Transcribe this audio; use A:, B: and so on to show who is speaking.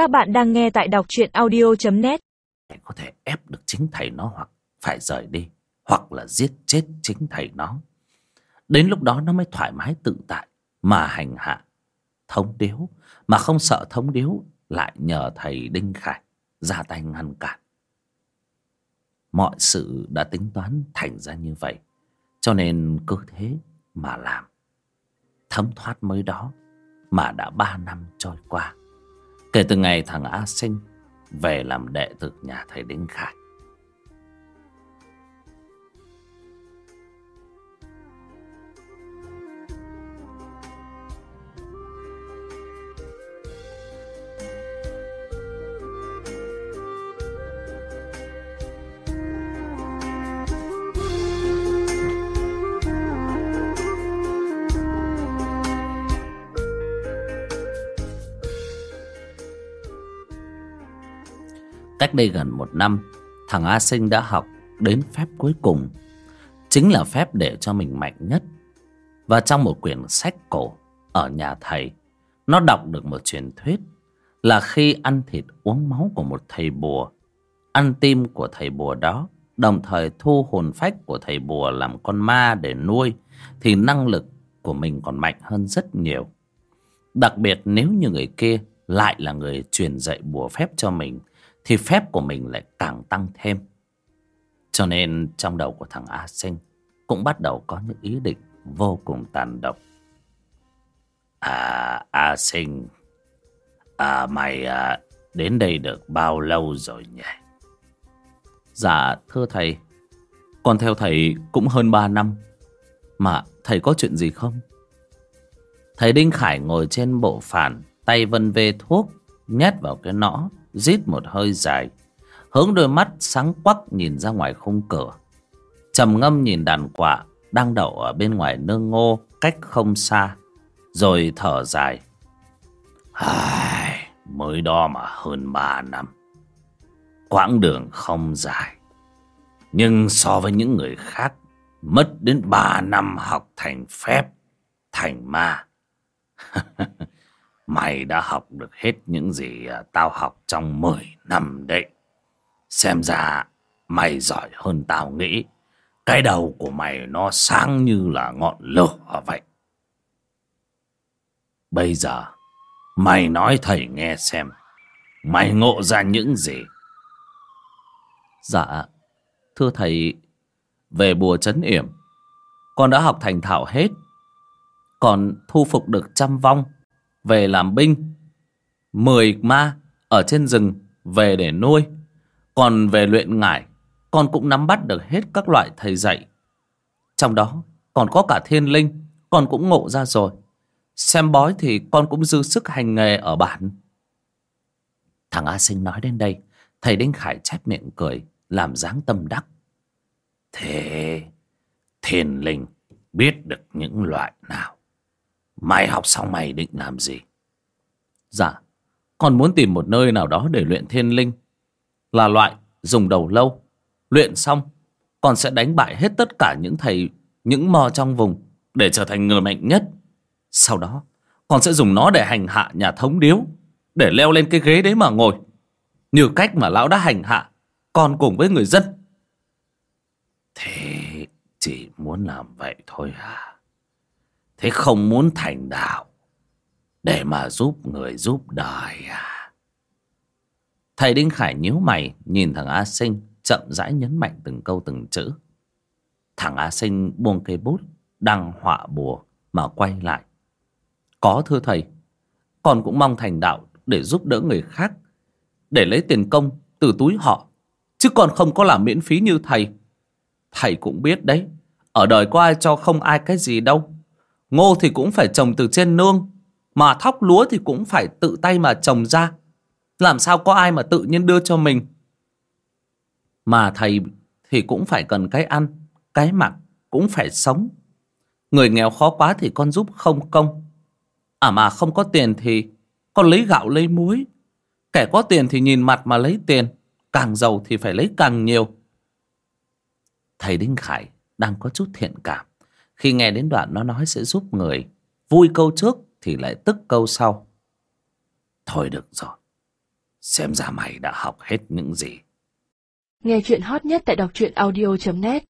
A: Các bạn đang nghe tại đọc truyện audio.net
B: có thể ép được chính thầy nó hoặc phải rời đi, hoặc là giết chết chính thầy nó. Đến lúc đó nó mới thoải mái tự tại mà hành hạ thống điếu, mà không sợ thống điếu lại nhờ thầy đinh khải ra tay ngăn cản. Mọi sự đã tính toán thành ra như vậy, cho nên cứ thế mà làm. Thấm thoát mới đó mà đã ba năm trôi qua kể từ ngày thằng a sinh về làm đệ tử nhà thầy đinh khải. Cách đây gần một năm, Thằng A Sinh đã học đến phép cuối cùng. Chính là phép để cho mình mạnh nhất. Và trong một quyển sách cổ Ở nhà thầy, Nó đọc được một truyền thuyết Là khi ăn thịt uống máu của một thầy bùa, Ăn tim của thầy bùa đó, Đồng thời thu hồn phách của thầy bùa Làm con ma để nuôi, Thì năng lực của mình còn mạnh hơn rất nhiều. Đặc biệt nếu như người kia lại là người truyền dạy bùa phép cho mình thì phép của mình lại càng tăng thêm. Cho nên trong đầu của thằng A Sinh cũng bắt đầu có những ý định vô cùng tàn độc. À, A Sinh, à, mày à, đến đây được bao lâu rồi nhỉ? Dạ, thưa thầy, con theo thầy cũng hơn ba năm. Mà thầy có chuyện gì không? Thầy Đinh Khải ngồi trên bộ phản, tay vân vê thuốc, nhét vào cái nõ rít một hơi dài hướng đôi mắt sáng quắc nhìn ra ngoài khung cửa. Trầm ngâm nhìn đàn quạ đang đậu ở bên ngoài nương ngô cách không xa rồi thở dài. Ai, mới đó mà hơn ba năm quãng đường không dài. Nhưng so với những người khác mất đến ba năm học thành phép thành ma. Mày đã học được hết những gì à, tao học trong 10 năm đấy. Xem ra mày giỏi hơn tao nghĩ. Cái đầu của mày nó sáng như là ngọn lửa vậy. Bây giờ, mày nói thầy nghe xem. Mày ngộ ra những gì? Dạ, thưa thầy, về bùa chấn yểm, con đã học thành thạo hết. Còn thu phục được trăm vong về làm binh, mười ma ở trên rừng về để nuôi. Còn về luyện ngải, con cũng nắm bắt được hết các loại thầy dạy. Trong đó, còn có cả thiên linh, con cũng ngộ ra rồi. Xem bói thì con cũng dư sức hành nghề ở bản. Thằng a sinh nói đến đây, thầy đinh khải chép miệng cười, làm dáng tâm đắc. Thế, thiên linh biết được những loại nào? Mày học xong mày định làm gì? Dạ, con muốn tìm một nơi nào đó để luyện thiên linh. Là loại dùng đầu lâu. Luyện xong, con sẽ đánh bại hết tất cả những thầy, những mò trong vùng để trở thành người mạnh nhất. Sau đó, con sẽ dùng nó để hành hạ nhà thống điếu, để leo lên cái ghế đấy mà ngồi. Như cách mà lão đã hành hạ con cùng với người dân. Thế chỉ muốn làm vậy thôi à? Thế không muốn thành đạo, Để mà giúp người giúp đời à? Thầy Đinh Khải nhíu mày, Nhìn thằng A Sinh, Chậm rãi nhấn mạnh từng câu từng chữ. Thằng A Sinh buông cây bút, Đang họa bùa Mà quay lại. Có thưa thầy, Con cũng mong thành đạo để giúp đỡ người khác, Để lấy tiền công từ túi họ, Chứ còn không có làm miễn phí như thầy. Thầy cũng biết đấy, Ở đời có ai cho không ai cái gì đâu. Ngô thì cũng phải trồng từ trên nương, Mà thóc lúa thì cũng phải tự tay mà trồng ra. Làm sao có ai mà tự nhiên đưa cho mình? Mà thầy thì cũng phải cần cái ăn, Cái mặc, cũng phải sống. Người nghèo khó quá thì con giúp không công. À mà không có tiền thì Con lấy gạo lấy muối. Kẻ có tiền thì nhìn mặt mà lấy tiền, Càng giàu thì phải lấy càng nhiều. Thầy Đinh Khải đang có chút thiện cảm khi nghe đến đoạn nó nói sẽ giúp người Vui câu trước thì lại tức câu sau. Thôi được rồi, xem ra mày đã học hết những gì.
C: Nghe chuyện hot nhất tại đọc truyện audio.net